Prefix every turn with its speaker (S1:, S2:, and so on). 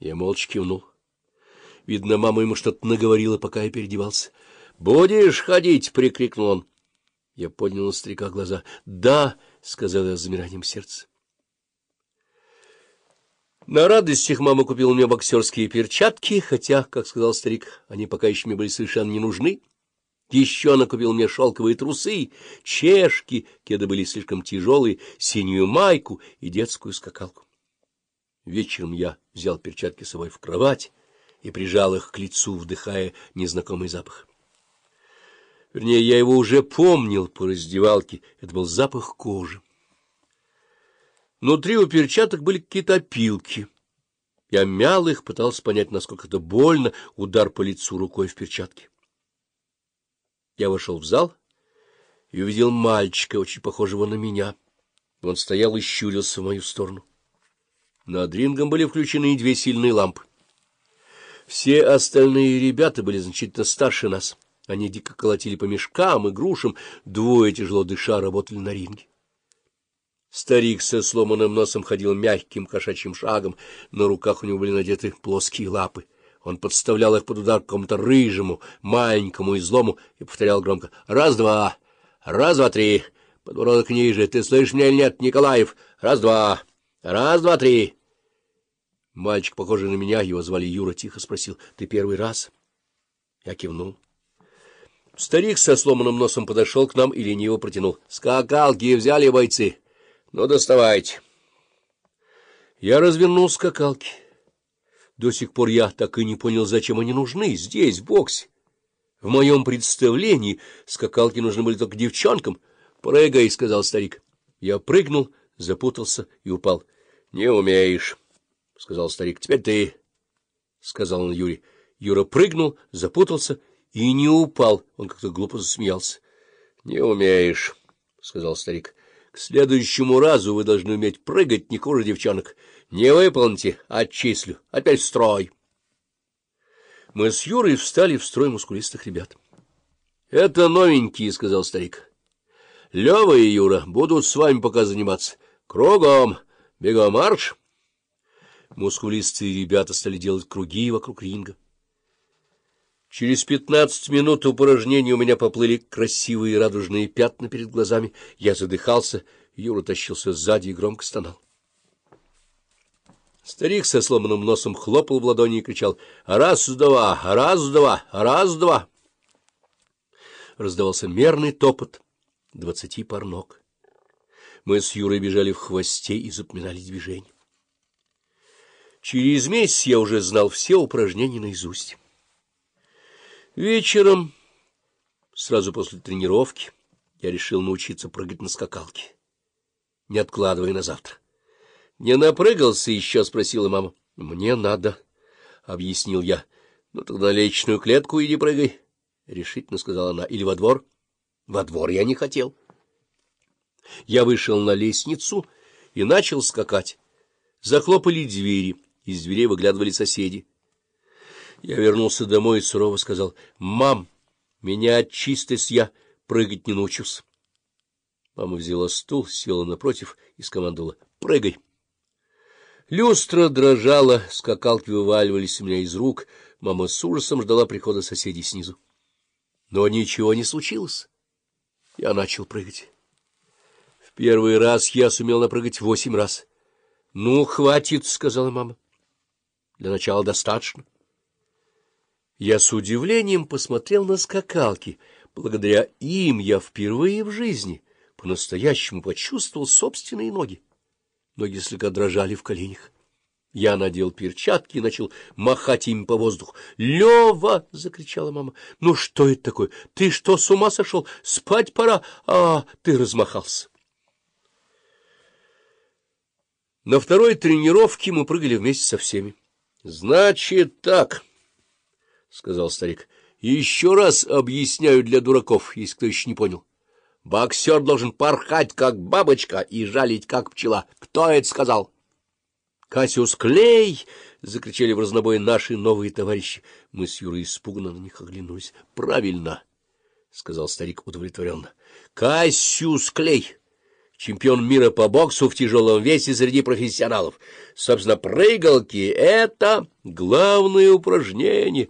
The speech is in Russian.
S1: Я молча кивнул. Видно, мама ему что-то наговорила, пока я переодевался. — Будешь ходить? — прикрикнул он. Я поднял на старика глаза. — Да, — сказал я с замиранием сердца. На радостях мама купила мне боксерские перчатки, хотя, как сказал старик, они пока еще мне были совершенно не нужны. Еще она купила мне шелковые трусы, чешки, кеды были слишком тяжелые, синюю майку и детскую скакалку. Вечером я взял перчатки с собой в кровать и прижал их к лицу, вдыхая незнакомый запах. Вернее, я его уже помнил по раздевалке, это был запах кожи. Внутри у перчаток были какие-то опилки. Я мял их, пытался понять, насколько это больно, удар по лицу рукой в перчатке. Я вошел в зал и увидел мальчика, очень похожего на меня. Он стоял и щурился в мою сторону. Над рингом были включены две сильные лампы. Все остальные ребята были значительно старше нас. Они дико колотили по мешкам и грушам, двое, тяжело дыша, работали на ринге. Старик со сломанным носом ходил мягким кошачьим шагом, на руках у него были надеты плоские лапы. Он подставлял их под удар какому-то рыжему, маленькому и злому и повторял громко «Раз-два! Раз-два-три! Подбородок ниже! Ты слышишь меня или нет, Николаев? Раз-два! Раз-два-три!» Мальчик, похожий на меня, его звали Юра, тихо спросил «Ты первый раз?» Я кивнул. Старик со сломанным носом подошел к нам и лениво протянул. «Скакалки взяли бойцы!» Ну, доставайте. Я развернул скакалки. До сих пор я так и не понял, зачем они нужны здесь, в боксе. В моем представлении скакалки нужны были только девчонкам. — Прыгай, — сказал старик. Я прыгнул, запутался и упал. — Не умеешь, — сказал старик. — Теперь ты, — сказал он Юре. Юра прыгнул, запутался и не упал. Он как-то глупо засмеялся. — Не умеешь, — сказал старик. К следующему разу вы должны уметь прыгать не хуже девчонок. Не выполните, отчислю. Опять в строй. Мы с Юрой встали в строй мускулистых ребят. — Это новенькие, — сказал старик. — Лева и Юра будут с вами пока заниматься. Кругом. Бегом марш. Мускулистые ребята стали делать круги вокруг ринга. Через пятнадцать минут упражнений у меня поплыли красивые радужные пятна перед глазами. Я задыхался, Юра тащился сзади и громко стонал. Старик со сломанным носом хлопал в ладони и кричал «Раз-два! Раз-два! Раз-два!» Раздавался мерный топот двадцати пар ног. Мы с Юрой бежали в хвосте и запоминали движения. Через месяц я уже знал все упражнения наизусть. Вечером, сразу после тренировки, я решил научиться прыгать на скакалке, не откладывая на завтра. — Не напрыгался еще? — спросила мама. — Мне надо, — объяснил я. — Ну, тогда личную клетку иди прыгай, — решительно сказала она. — Или во двор? — Во двор я не хотел. Я вышел на лестницу и начал скакать. Захлопали двери, из дверей выглядывали соседи. Я вернулся домой и сурово сказал, — Мам, меня отчистость я прыгать не научусь. Мама взяла стул, села напротив и скомандовала, — Прыгай. Люстра дрожала, скакалки вываливались у меня из рук, мама с ужасом ждала прихода соседей снизу. Но ничего не случилось. Я начал прыгать. Первый раз я сумел напрыгать восемь раз. — Ну, хватит, — сказала мама. — Для начала достаточно. Я с удивлением посмотрел на скакалки. Благодаря им я впервые в жизни по-настоящему почувствовал собственные ноги. Ноги слегка дрожали в коленях. Я надел перчатки и начал махать им по воздуху. «Лева!» — закричала мама. «Ну что это такое? Ты что, с ума сошел? Спать пора! А, ты размахался!» На второй тренировке мы прыгали вместе со всеми. «Значит так...» — сказал старик. — Еще раз объясняю для дураков, если кто еще не понял. Боксер должен порхать, как бабочка, и жалить, как пчела. Кто это сказал? — Кассиус Клей! — закричали в разнобой наши новые товарищи. Мы с Юрой испуганно на них оглянулись. — Правильно, — сказал старик удовлетворенно. — Кассиус Клей! Чемпион мира по боксу в тяжелом весе среди профессионалов. Собственно, прыгалки — это главное упражнение.